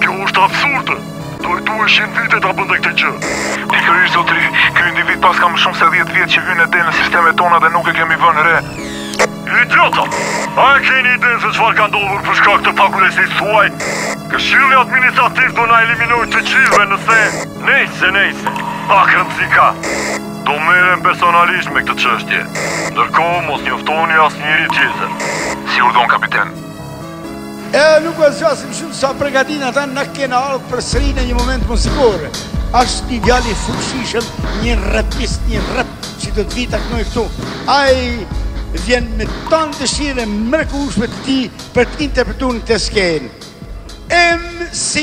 Kjo është absurde! Do i duheshin vite ta bënte këtë gjë. Pikërisht zotri, ky individ paska më shumë se dhjetë vjet që hyn e del në sistemet tona dhe nuk e kemi vënë re. Idiota! A e keni idenë se çfarë ka ndodhur për shkak të pakujdesisë tuaj? Këshilli administrativ do na eliminojë të gjithëve nëse. Nejse, nejse, pak rëndësi ka. Do merrem personalisht me këtë çështje. Ndërkohë mos njoftoni asnjeri tjetër. Si urdhëron kapiten. E nuk e zgjasim shumë sa përgatiten ata ne kena ardhë përsëri në një moment muzikor. Ashtë një djalë i fuqishëm, një repist, një rep, që do të vijë ta këndojë këtu. Ai vjen me tanë dëshirën e mrekullushme të tij për të interpretu në këtë skenë. MC